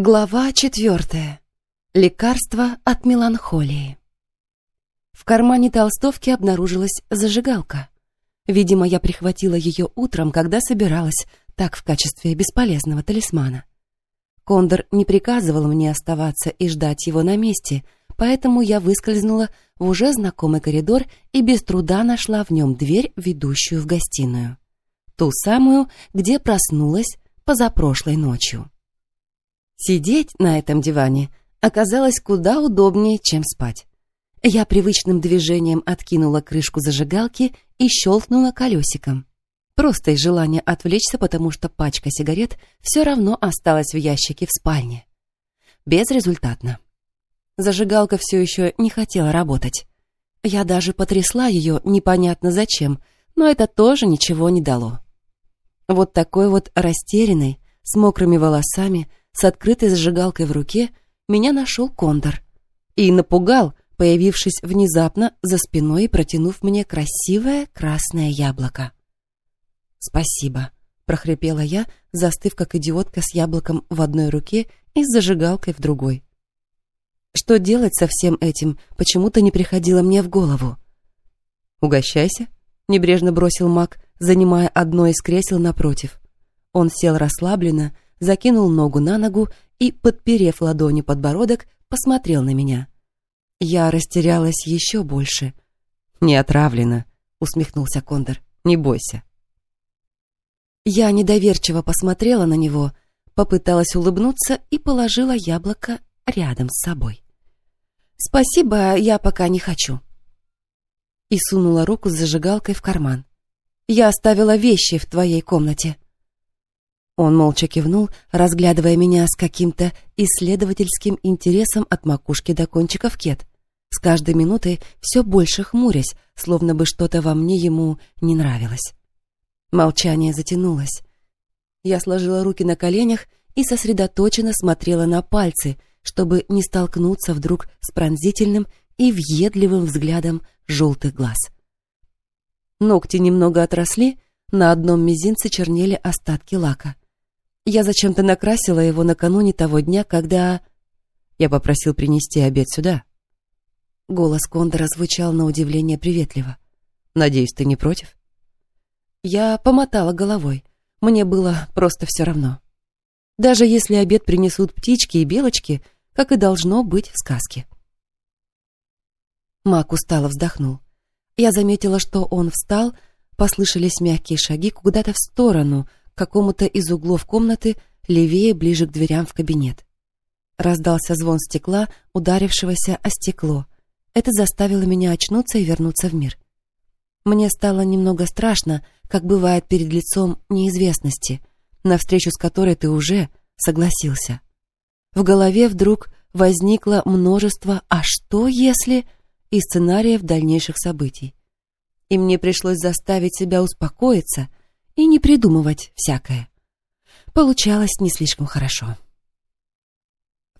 Глава четвертая. Лекарство от меланхолии. В кармане толстовки обнаружилась зажигалка. Видимо, я прихватила ее утром, когда собиралась, так в качестве бесполезного талисмана. Кондор не приказывал мне оставаться и ждать его на месте, поэтому я выскользнула в уже знакомый коридор и без труда нашла в нем дверь, ведущую в гостиную. Ту самую, где проснулась позапрошлой ночью. Сидеть на этом диване оказалось куда удобнее, чем спать. Я привычным движением откинула крышку зажигалки и щелкнула колесиком. Просто из желания отвлечься, потому что пачка сигарет все равно осталась в ящике в спальне. Безрезультатно. Зажигалка все еще не хотела работать. Я даже потрясла ее непонятно зачем, но это тоже ничего не дало. Вот такой вот растерянный, с мокрыми волосами, с открытой зажигалкой в руке, меня нашел Кондор. И напугал, появившись внезапно за спиной и протянув мне красивое красное яблоко. «Спасибо», — прохрипела я, застыв как идиотка с яблоком в одной руке и с зажигалкой в другой. Что делать со всем этим, почему-то не приходило мне в голову. «Угощайся», — небрежно бросил маг, занимая одно из кресел напротив. Он сел расслабленно, закинул ногу на ногу и, подперев ладони подбородок, посмотрел на меня. Я растерялась еще больше. «Не отравлено», — усмехнулся Кондор. «Не бойся». Я недоверчиво посмотрела на него, попыталась улыбнуться и положила яблоко рядом с собой. «Спасибо, я пока не хочу». И сунула руку с зажигалкой в карман. «Я оставила вещи в твоей комнате». Он молча кивнул, разглядывая меня с каким-то исследовательским интересом от макушки до кончиков кет. С каждой минутой все больше хмурясь, словно бы что-то во мне ему не нравилось. Молчание затянулось. Я сложила руки на коленях и сосредоточенно смотрела на пальцы, чтобы не столкнуться вдруг с пронзительным и въедливым взглядом желтых глаз. Ногти немного отросли, на одном мизинце чернели остатки лака. Я зачем-то накрасила его накануне того дня, когда... Я попросил принести обед сюда. Голос Кондора звучал на удивление приветливо. «Надеюсь, ты не против?» Я помотала головой. Мне было просто все равно. Даже если обед принесут птички и белочки, как и должно быть в сказке. Мак устало вздохнул. Я заметила, что он встал, послышались мягкие шаги куда-то в сторону, какому-то из углов комнаты, левее, ближе к дверям в кабинет. Раздался звон стекла, ударившегося о стекло. Это заставило меня очнуться и вернуться в мир. Мне стало немного страшно, как бывает перед лицом неизвестности, на встречу с которой ты уже согласился. В голове вдруг возникло множество «а что если» и сценариев дальнейших событий. И мне пришлось заставить себя успокоиться и не придумывать всякое. Получалось не слишком хорошо.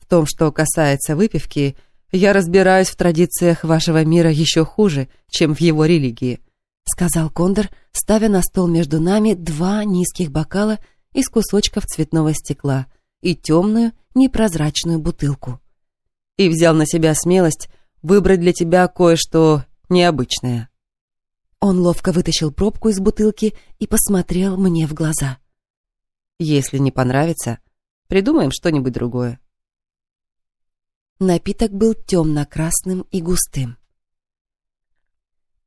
В том, что касается выпивки, я разбираюсь в традициях вашего мира еще хуже, чем в его религии —— сказал Кондор, ставя на стол между нами два низких бокала из кусочков цветного стекла и темную непрозрачную бутылку. И взял на себя смелость выбрать для тебя кое-что необычное. Он ловко вытащил пробку из бутылки и посмотрел мне в глаза. «Если не понравится, придумаем что-нибудь другое». Напиток был темно-красным и густым.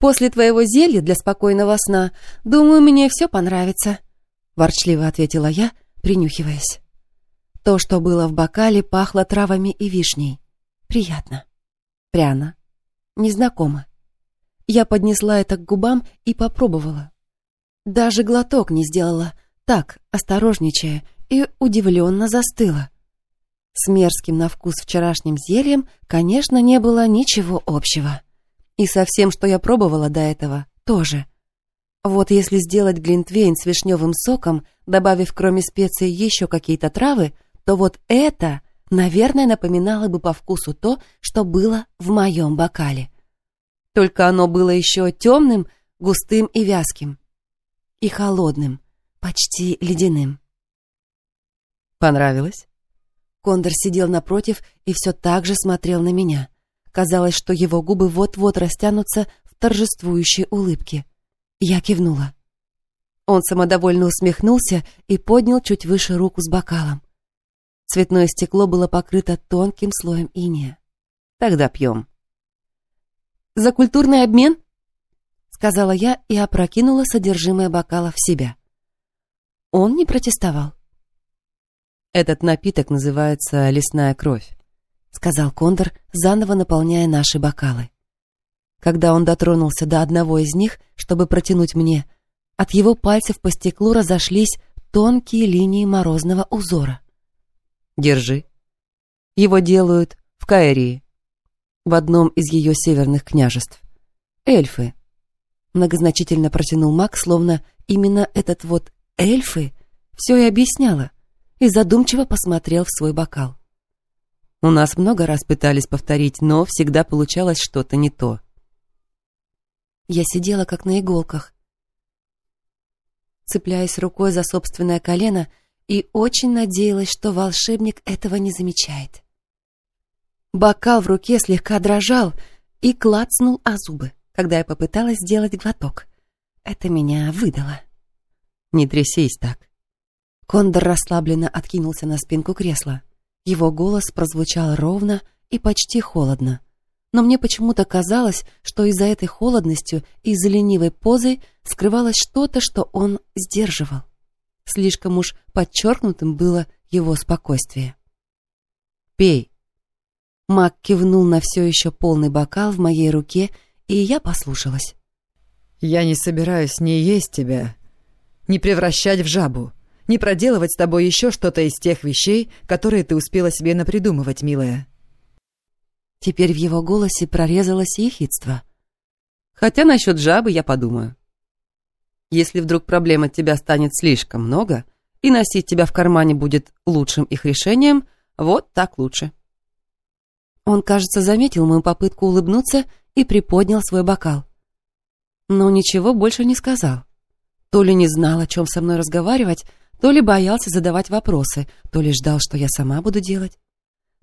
После твоего зелья для спокойного сна, думаю, мне все понравится», — ворчливо ответила я, принюхиваясь. То, что было в бокале, пахло травами и вишней. Приятно. Пряно. Незнакомо. Я поднесла это к губам и попробовала. Даже глоток не сделала, так, осторожничая, и удивленно застыла. С мерзким на вкус вчерашним зельем, конечно, не было ничего общего. И со всем, что я пробовала до этого, тоже. Вот если сделать глинтвейн с вишневым соком, добавив кроме специй еще какие-то травы, то вот это, наверное, напоминало бы по вкусу то, что было в моем бокале. Только оно было еще темным, густым и вязким. И холодным, почти ледяным. «Понравилось?» Кондор сидел напротив и все так же смотрел на меня. Казалось, что его губы вот-вот растянутся в торжествующей улыбке. Я кивнула. Он самодовольно усмехнулся и поднял чуть выше руку с бокалом. Цветное стекло было покрыто тонким слоем иния. «Тогда пьем». «За культурный обмен?» — сказала я и опрокинула содержимое бокала в себя. Он не протестовал. «Этот напиток называется лесная кровь», — сказал Кондор, заново наполняя наши бокалы. Когда он дотронулся до одного из них, чтобы протянуть мне, от его пальцев по стеклу разошлись тонкие линии морозного узора. Держи. Его делают в Каэрии, в одном из ее северных княжеств. Эльфы. Многозначительно протянул маг, словно именно этот вот эльфы все и объясняло, и задумчиво посмотрел в свой бокал. У нас много раз пытались повторить, но всегда получалось что-то не то. Я сидела как на иголках, цепляясь рукой за собственное колено и очень надеялась, что волшебник этого не замечает. Бокал в руке слегка дрожал и клацнул о зубы, когда я попыталась сделать глоток. Это меня выдало. «Не трясись так». Кондор расслабленно откинулся на спинку кресла. Его голос прозвучал ровно и почти холодно. Но мне почему-то казалось, что из-за этой холодностью и из-за ленивой позы скрывалось что-то, что он сдерживал. Слишком уж подчеркнутым было его спокойствие. «Пей!» Мак кивнул на все еще полный бокал в моей руке, и я послушалась. «Я не собираюсь ни есть тебя, ни превращать в жабу, ни проделывать с тобой еще что-то из тех вещей, которые ты успела себе напридумывать, милая». Теперь в его голосе прорезалось ехидство. «Хотя насчет жабы я подумаю. Если вдруг проблем от тебя станет слишком много, и носить тебя в кармане будет лучшим их решением, вот так лучше. Он, кажется, заметил мою попытку улыбнуться и приподнял свой бокал. Но ничего больше не сказал. То ли не знал, о чем со мной разговаривать, то ли боялся задавать вопросы, то ли ждал, что я сама буду делать.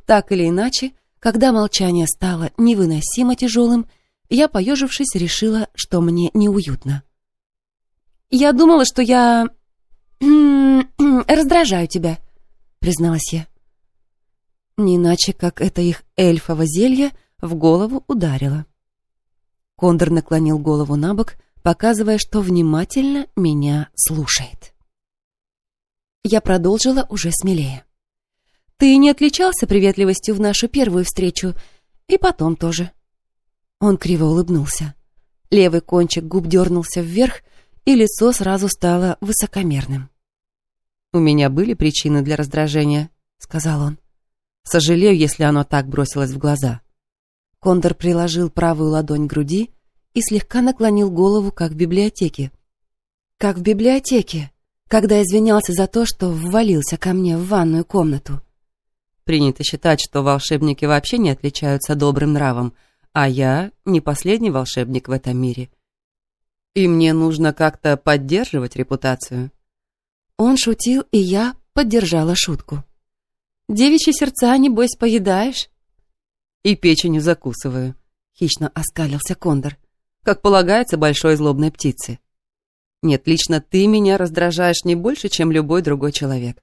Так или иначе, когда молчание стало невыносимо тяжелым, я, поежившись, решила, что мне неуютно. «Я думала, что я... раздражаю тебя», — призналась я. Не иначе, как это их эльфово зелье в голову ударило. Кондор наклонил голову на бок, показывая, что внимательно меня слушает. Я продолжила уже смелее. «Ты не отличался приветливостью в нашу первую встречу, и потом тоже». Он криво улыбнулся. Левый кончик губ дернулся вверх, и лицо сразу стало высокомерным. «У меня были причины для раздражения», — сказал он. «Сожалею, если оно так бросилось в глаза». Кондор приложил правую ладонь к груди и слегка наклонил голову, как в библиотеке. Как в библиотеке, когда извинялся за то, что ввалился ко мне в ванную комнату. Принято считать, что волшебники вообще не отличаются добрым нравом, а я не последний волшебник в этом мире. И мне нужно как-то поддерживать репутацию. Он шутил, и я поддержала шутку. Девичьи сердца, небось, поедаешь? И печенью закусываю. Хищно оскалился Кондор. Как полагается большой злобной птице. Нет, лично ты меня раздражаешь не больше, чем любой другой человек.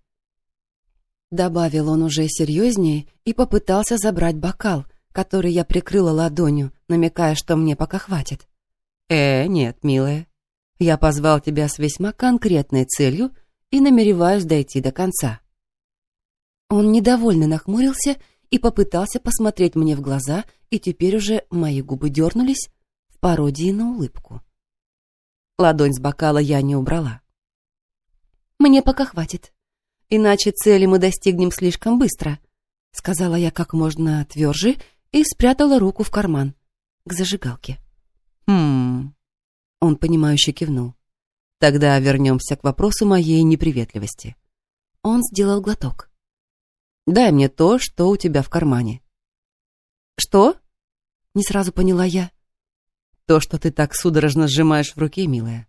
Добавил он уже серьезнее и попытался забрать бокал, который я прикрыла ладонью, намекая, что мне пока хватит. «Э, нет, милая. Я позвал тебя с весьма конкретной целью и намереваюсь дойти до конца». Он недовольно нахмурился и попытался посмотреть мне в глаза, и теперь уже мои губы дернулись в пародии на улыбку. Ладонь с бокала я не убрала. «Мне пока хватит, иначе цели мы достигнем слишком быстро», сказала я как можно тверже и спрятала руку в карман к зажигалке. «Хм...» Он, понимающе кивнул. «Тогда вернемся к вопросу моей неприветливости». Он сделал глоток. «Дай мне то, что у тебя в кармане». «Что?» Не сразу поняла я. «То, что ты так судорожно сжимаешь в руке, милая».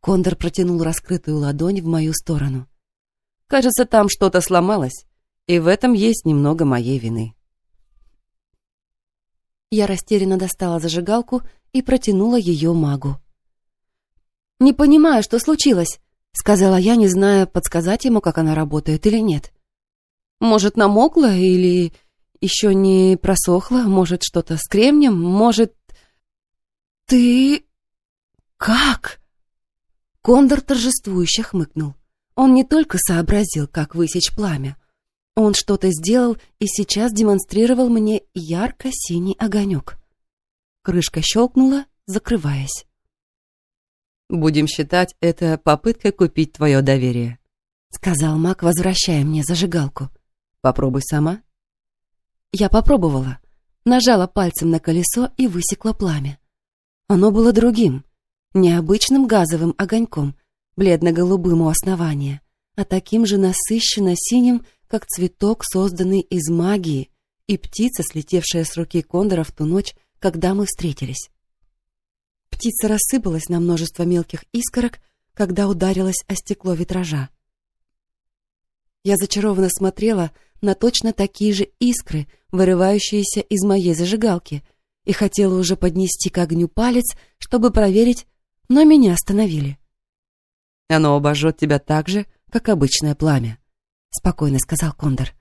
Кондор протянул раскрытую ладонь в мою сторону. «Кажется, там что-то сломалось, И в этом есть немного моей вины. Я растерянно достала зажигалку и протянула ее магу. «Не понимаю, что случилось», — сказала я, не зная, подсказать ему, как она работает или нет. «Может, намокла или еще не просохла? Может, что-то с кремнем? Может...» «Ты... как?» Кондор торжествующе хмыкнул. Он не только сообразил, как высечь пламя. Он что-то сделал и сейчас демонстрировал мне ярко-синий огонек. Крышка щелкнула, закрываясь. «Будем считать это попыткой купить твое доверие», — сказал Мак, возвращая мне зажигалку. «Попробуй сама». Я попробовала, нажала пальцем на колесо и высекла пламя. Оно было другим, необычным газовым огоньком, бледно-голубым у основания, а таким же насыщенно синим, как цветок, созданный из магии, и птица, слетевшая с руки Кондора в ту ночь, когда мы встретились. Птица рассыпалась на множество мелких искорок, когда ударилась о стекло витража. Я зачарованно смотрела на точно такие же искры, вырывающиеся из моей зажигалки, и хотела уже поднести к огню палец, чтобы проверить, но меня остановили. «Оно обожжет тебя так же, как обычное пламя», — спокойно сказал Кондор.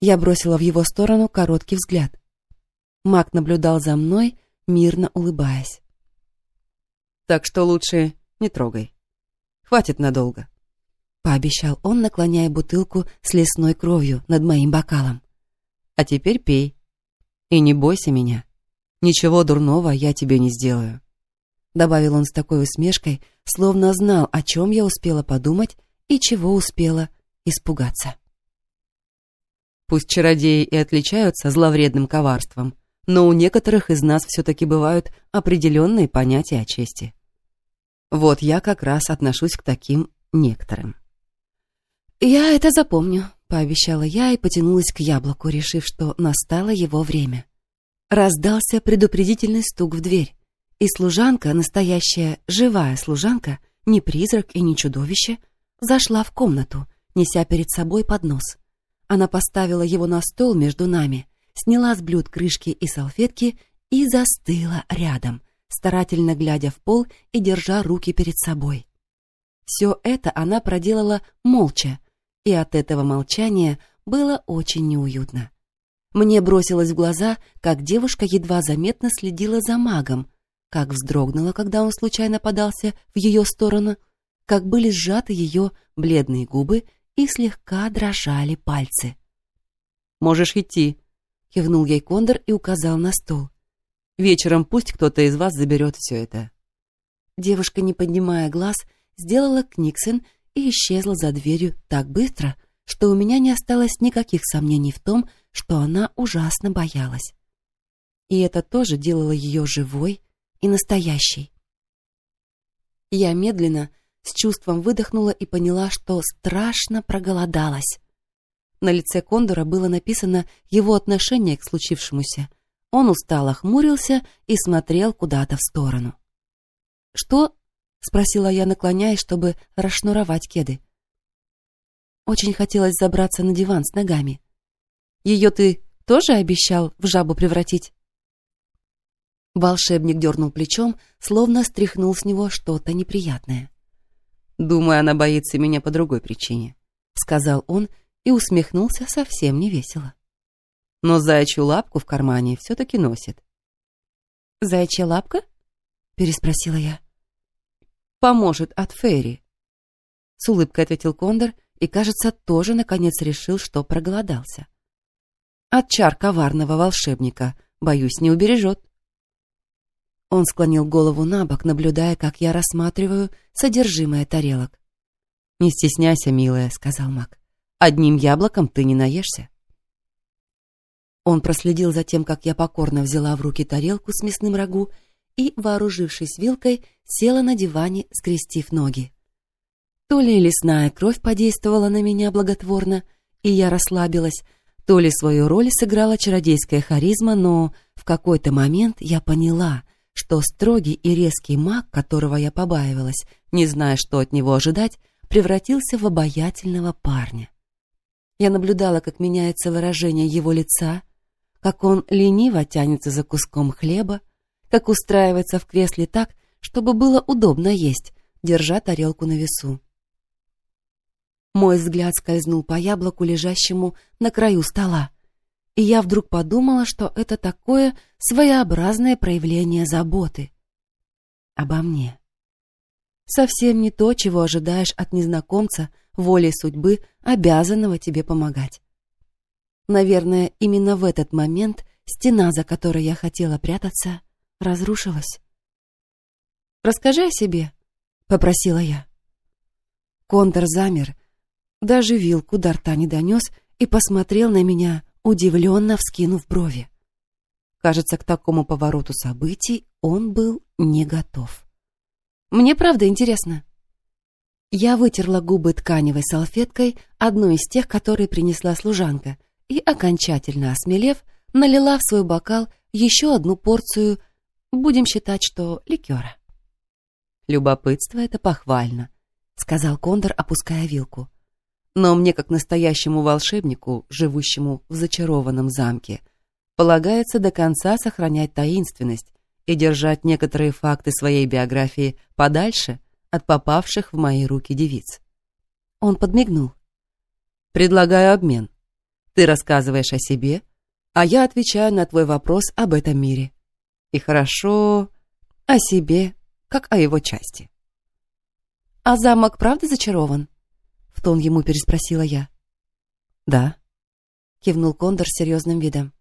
Я бросила в его сторону короткий взгляд. Маг наблюдал за мной, мирно улыбаясь. Так что лучше не трогай. Хватит надолго. Пообещал он, наклоняя бутылку с лесной кровью над моим бокалом. А теперь пей. И не бойся меня. Ничего дурного я тебе не сделаю. Добавил он с такой усмешкой, словно знал, о чем я успела подумать и чего успела испугаться. Пусть чародеи и отличаются зловредным коварством, но у некоторых из нас все-таки бывают определенные понятия о чести. Вот я как раз отношусь к таким некоторым. «Я это запомню», — пообещала я и потянулась к яблоку, решив, что настало его время. Раздался предупредительный стук в дверь, и служанка, настоящая живая служанка, не призрак и не чудовище, зашла в комнату, неся перед собой поднос. Она поставила его на стол между нами, сняла с блюд крышки и салфетки и застыла рядом, старательно глядя в пол и держа руки перед собой. Все это она проделала молча, и от этого молчания было очень неуютно. Мне бросилось в глаза, как девушка едва заметно следила за магом, как вздрогнула, когда он случайно подался в ее сторону, как были сжаты ее бледные губы и слегка дрожали пальцы. «Можешь идти», — кивнул ей Кондор и указал на стол. Вечером пусть кто-то из вас заберет все это». Девушка, не поднимая глаз, сделала книксон и исчезла за дверью так быстро, что у меня не осталось никаких сомнений в том, что она ужасно боялась. И это тоже делало ее живой и настоящей. Я медленно, с чувством выдохнула и поняла, что страшно проголодалась. На лице Кондора было написано его отношение к случившемуся — он устало хмурился и смотрел куда-то в сторону. «Что?» — спросила я, наклоняясь, чтобы расшнуровать кеды. Очень хотелось забраться на диван с ногами. «Ее ты тоже обещал в жабу превратить?» Волшебник дернул плечом, словно стряхнул с него что-то неприятное. «Думаю, она боится меня по другой причине», — сказал он и усмехнулся совсем невесело но заячью лапку в кармане все-таки носит. «Заячья лапка?» — переспросила я. «Поможет от Ферри», — с улыбкой ответил Кондор и, кажется, тоже наконец решил, что проголодался. «От чар коварного волшебника, боюсь, не убережет». Он склонил голову на бок, наблюдая, как я рассматриваю содержимое тарелок. «Не стесняйся, милая», — сказал маг. «Одним яблоком ты не наешься». Он проследил за тем, как я покорно взяла в руки тарелку с мясным рагу и, вооружившись вилкой, села на диване, скрестив ноги. То ли лесная кровь подействовала на меня благотворно, и я расслабилась, то ли свою роль сыграла чародейская харизма, но в какой-то момент я поняла, что строгий и резкий маг, которого я побаивалась, не зная, что от него ожидать, превратился в обаятельного парня. Я наблюдала, как меняется выражение его лица, как он лениво тянется за куском хлеба, как устраивается в кресле так, чтобы было удобно есть, держа тарелку на весу. Мой взгляд скользнул по яблоку, лежащему на краю стола, и я вдруг подумала, что это такое своеобразное проявление заботы обо мне. Совсем не то, чего ожидаешь от незнакомца, волей судьбы, обязанного тебе помогать. Наверное, именно в этот момент стена, за которой я хотела прятаться, разрушилась. «Расскажи о себе», — попросила я. Контор замер, даже вилку до рта не донес и посмотрел на меня, удивленно вскинув брови. Кажется, к такому повороту событий он был не готов. «Мне правда интересно». Я вытерла губы тканевой салфеткой, одной из тех, которые принесла служанка, и, окончательно осмелев, налила в свой бокал еще одну порцию, будем считать, что ликера. «Любопытство — это похвально», — сказал Кондор, опуская вилку. Но мне, как настоящему волшебнику, живущему в зачарованном замке, полагается до конца сохранять таинственность и держать некоторые факты своей биографии подальше от попавших в мои руки девиц. Он подмигнул. «Предлагаю обмен. Ты рассказываешь о себе, а я отвечаю на твой вопрос об этом мире. И хорошо о себе, как о его части». «А замок правда зачарован?» В тон ему переспросила я. «Да», — кивнул Кондор с серьезным видом.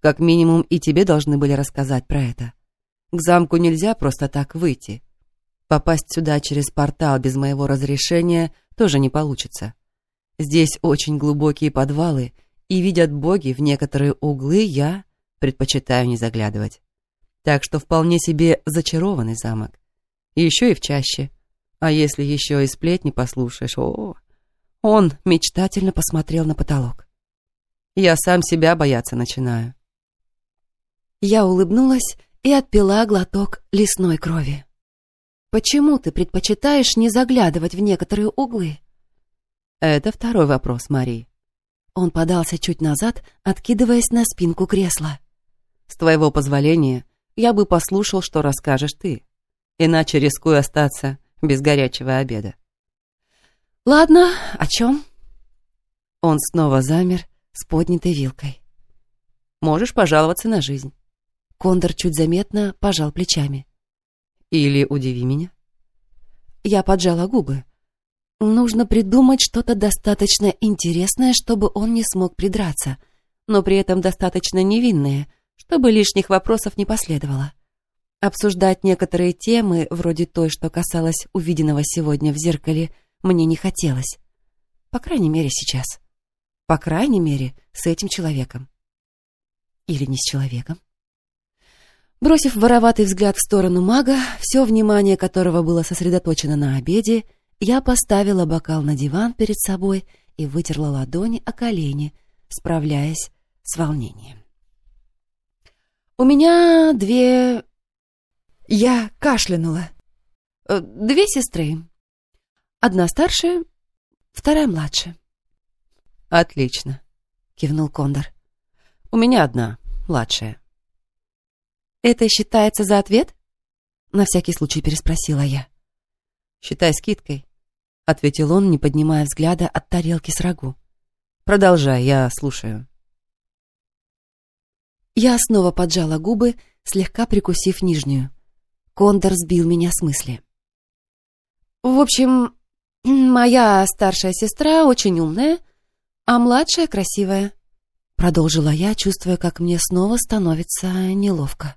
«Как минимум и тебе должны были рассказать про это. К замку нельзя просто так выйти. Попасть сюда через портал без моего разрешения тоже не получится. Здесь очень глубокие подвалы, и видят боги в некоторые углы я предпочитаю не заглядывать. Так что вполне себе зачарованный замок. Еще и в чаще. А если еще и сплетни послушаешь, о, он мечтательно посмотрел на потолок. Я сам себя бояться начинаю. Я улыбнулась и отпила глоток лесной крови. Почему ты предпочитаешь не заглядывать в некоторые углы? Это второй вопрос, Мари. Он подался чуть назад, откидываясь на спинку кресла. С твоего позволения, я бы послушал, что расскажешь ты. Иначе рискую остаться без горячего обеда. «Ладно, о чем?» Он снова замер с поднятой вилкой. «Можешь пожаловаться на жизнь». Кондор чуть заметно пожал плечами. «Или удиви меня». Я поджала губы. Нужно придумать что-то достаточно интересное, чтобы он не смог придраться, но при этом достаточно невинное, чтобы лишних вопросов не последовало. Обсуждать некоторые темы, вроде той, что касалось увиденного сегодня в зеркале, — мне не хотелось. По крайней мере, сейчас. По крайней мере, с этим человеком. Или не с человеком. Бросив вороватый взгляд в сторону мага, все внимание которого было сосредоточено на обеде, я поставила бокал на диван перед собой и вытерла ладони о колени, справляясь с волнением. «У меня две...» Я кашлянула. «Э, «Две сестры. Одна старшая, вторая младшая. Отлично, кивнул Кондор. У меня одна, младшая. Это считается за ответ? На всякий случай переспросила я. Считай скидкой, ответил он, не поднимая взгляда от тарелки с рагу. Продолжай, я слушаю. Я снова поджала губы, слегка прикусив нижнюю. Кондор сбил меня с мысли. В общем, «Моя старшая сестра очень умная, а младшая красивая», — продолжила я, чувствуя, как мне снова становится неловко.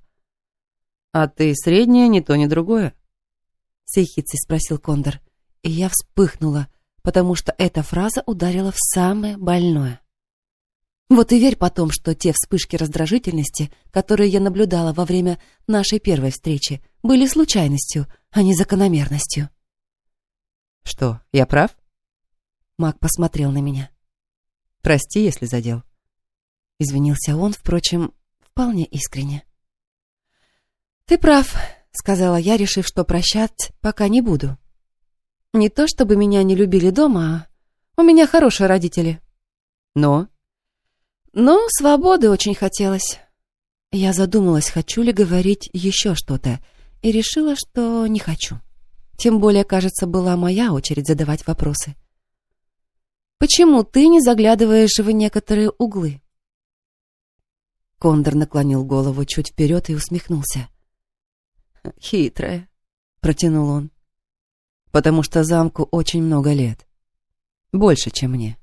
«А ты средняя, ни то, ни другое?» — с спросил Кондор, и я вспыхнула, потому что эта фраза ударила в самое больное. Вот и верь потом, что те вспышки раздражительности, которые я наблюдала во время нашей первой встречи, были случайностью, а не закономерностью. «Что, я прав?» Мак посмотрел на меня. «Прости, если задел». Извинился он, впрочем, вполне искренне. «Ты прав», — сказала я, решив, что прощать пока не буду. «Не то чтобы меня не любили дома, а у меня хорошие родители». Но? Но свободы очень хотелось. Я задумалась, хочу ли говорить еще что-то, и решила, что не хочу. Тем более, кажется, была моя очередь задавать вопросы. «Почему ты не заглядываешь в некоторые углы?» Кондор наклонил голову чуть вперед и усмехнулся. «Хитрая», — протянул он. «Потому что замку очень много лет. Больше, чем мне.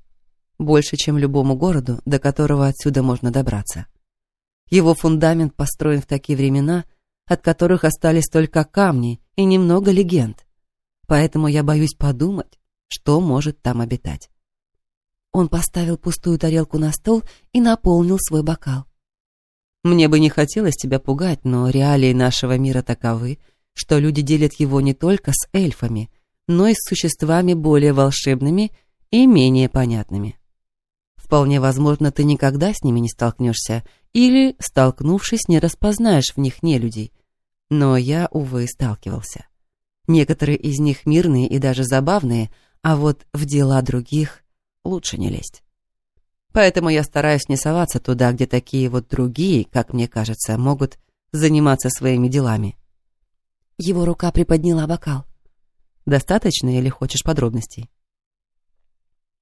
Больше, чем любому городу, до которого отсюда можно добраться. Его фундамент построен в такие времена, от которых остались только камни и немного легенд. Поэтому я боюсь подумать, что может там обитать». Он поставил пустую тарелку на стол и наполнил свой бокал. Мне бы не хотелось тебя пугать, но реалии нашего мира таковы, что люди делят его не только с эльфами, но и с существами более волшебными и менее понятными. Вполне возможно, ты никогда с ними не столкнешься, или, столкнувшись, не распознаешь в них нелюдей. Но я, увы, сталкивался. Некоторые из них мирные и даже забавные, а вот в дела других лучше не лезть. Поэтому я стараюсь не соваться туда, где такие вот другие, как мне кажется, могут заниматься своими делами. Его рука приподняла бокал. Достаточно или хочешь подробностей?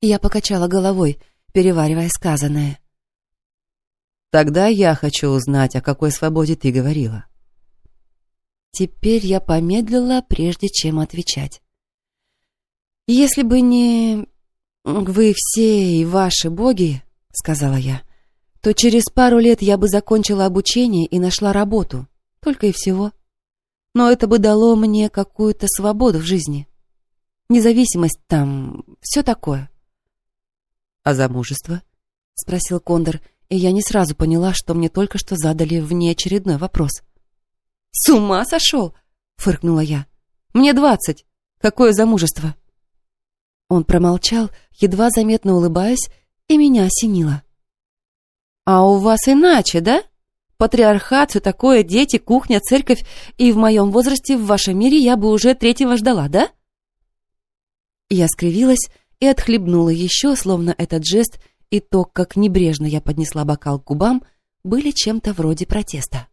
Я покачала головой, переваривая сказанное. Тогда я хочу узнать, о какой свободе ты говорила. Теперь я помедлила, прежде чем отвечать. Если бы не «Вы все и ваши боги», — сказала я, «то через пару лет я бы закончила обучение и нашла работу. Только и всего. Но это бы дало мне какую-то свободу в жизни. Независимость там, все такое». «А замужество?» — спросил Кондор, и я не сразу поняла, что мне только что задали внеочередной вопрос. «С ума сошел?» — фыркнула я. «Мне двадцать. Какое замужество?» Он промолчал, едва заметно улыбаясь, и меня осенило. «А у вас иначе, да? Патриархат, все такое, дети, кухня, церковь, и в моем возрасте в вашем мире я бы уже третьего ждала, да?» Я скривилась и отхлебнула еще, словно этот жест и то, как небрежно я поднесла бокал к губам, были чем-то вроде протеста.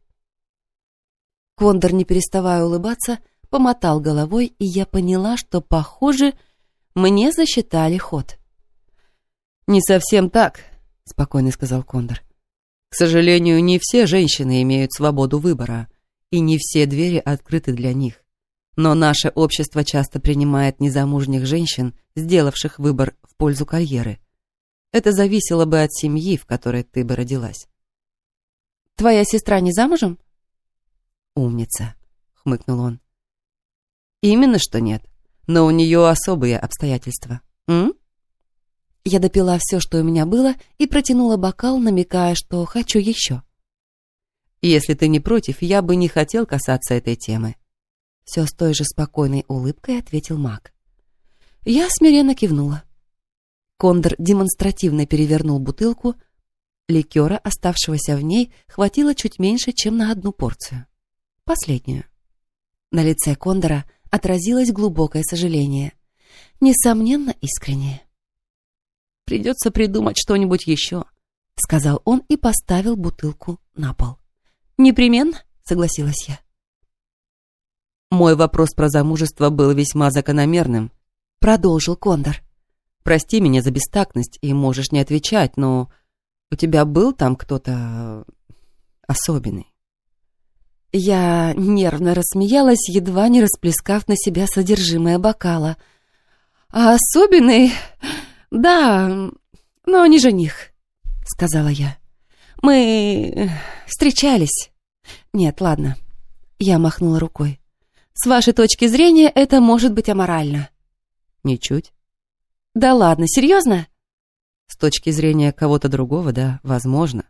Кондор, не переставая улыбаться, помотал головой, и я поняла, что, похоже, мне засчитали ход. «Не совсем так», — спокойно сказал Кондор. «К сожалению, не все женщины имеют свободу выбора, и не все двери открыты для них. Но наше общество часто принимает незамужних женщин, сделавших выбор в пользу карьеры. Это зависело бы от семьи, в которой ты бы родилась». «Твоя сестра не замужем?» «Умница», — хмыкнул он. «Именно что нет но у нее особые обстоятельства. М? Я допила все, что у меня было, и протянула бокал, намекая, что хочу еще. Если ты не против, я бы не хотел касаться этой темы. Все с той же спокойной улыбкой ответил маг. Я смиренно кивнула. Кондор демонстративно перевернул бутылку. Ликера, оставшегося в ней, хватило чуть меньше, чем на одну порцию. Последнюю. На лице Кондора отразилось глубокое сожаление. Несомненно, искреннее. «Придется придумать что-нибудь еще», — сказал он и поставил бутылку на пол. «Непременно», — согласилась я. «Мой вопрос про замужество был весьма закономерным», — продолжил Кондор. «Прости меня за бестактность и можешь не отвечать, но у тебя был там кто-то особенный?» Я нервно рассмеялась, едва не расплескав на себя содержимое бокала. «А особенный? Да, но не жених», — сказала я. «Мы встречались. Нет, ладно». Я махнула рукой. «С вашей точки зрения это может быть аморально». «Ничуть». «Да ладно, серьезно?» «С точки зрения кого-то другого, да, возможно.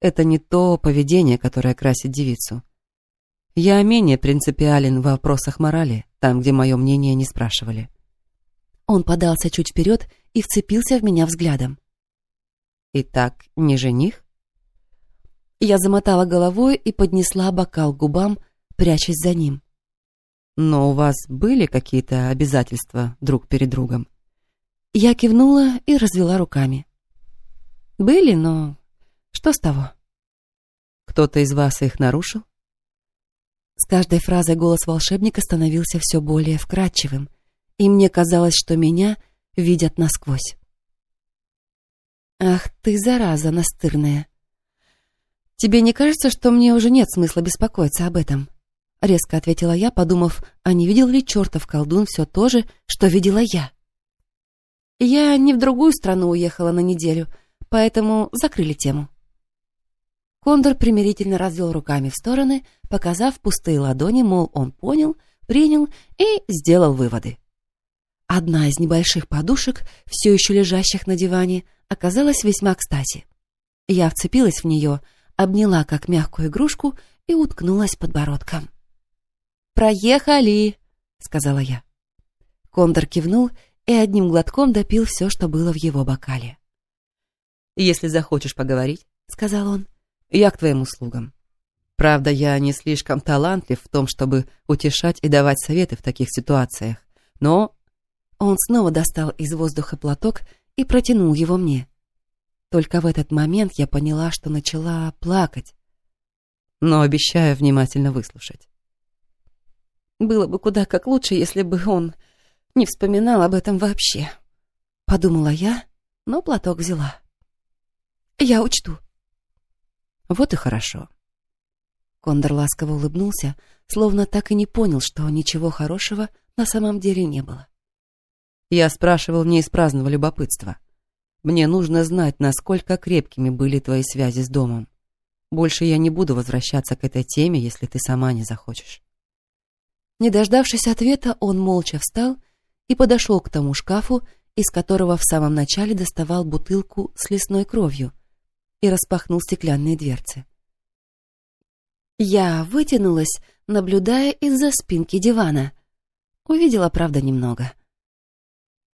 Это не то поведение, которое красит девицу». Я менее принципиален в вопросах морали, там, где мое мнение не спрашивали. Он подался чуть вперед и вцепился в меня взглядом. «Итак, не жених?» Я замотала головой и поднесла бокал к губам, прячась за ним. «Но у вас были какие-то обязательства друг перед другом?» Я кивнула и развела руками. Были, но что с того? Кто-то из вас их нарушил? С каждой фразой голос волшебника становился все более вкрадчивым, и мне казалось, что меня видят насквозь. «Ах ты, зараза настырная! Тебе не кажется, что мне уже нет смысла беспокоиться об этом?» Резко ответила я, подумав, а не видел ли чертов колдун все то же, что видела я. Я не в другую страну уехала на неделю, поэтому закрыли тему. Кондор примирительно развел руками в стороны, показав пустые ладони, мол, он понял, принял и сделал выводы. Одна из небольших подушек, все еще лежащих на диване, оказалась весьма кстати. Я вцепилась в нее, обняла как мягкую игрушку и уткнулась подбородком. «Проехали!» — сказала я. Кондор кивнул и одним глотком допил все, что было в его бокале. «Если захочешь поговорить», — сказал он, — «я к твоим услугам. Правда, я не слишком талантлив в том, чтобы утешать и давать советы в таких ситуациях, но...» Он снова достал из воздуха платок и протянул его мне. Только в этот момент я поняла, что начала плакать. «Но обещаю внимательно выслушать». Было бы куда как лучше, если бы он не вспоминал об этом вообще. Подумала я, но платок взяла. Я учту. Вот и хорошо. Кондор ласково улыбнулся, словно так и не понял, что ничего хорошего на самом деле не было. Я спрашивал не из праздного любопытства. Мне нужно знать, насколько крепкими были твои связи с домом. Больше я не буду возвращаться к этой теме, если ты сама не захочешь. Не дождавшись ответа, он молча встал и подошел к тому шкафу, из которого в самом начале доставал бутылку с лесной кровью и распахнул стеклянные дверцы. Я вытянулась, наблюдая из-за спинки дивана. Увидела, правда, немного.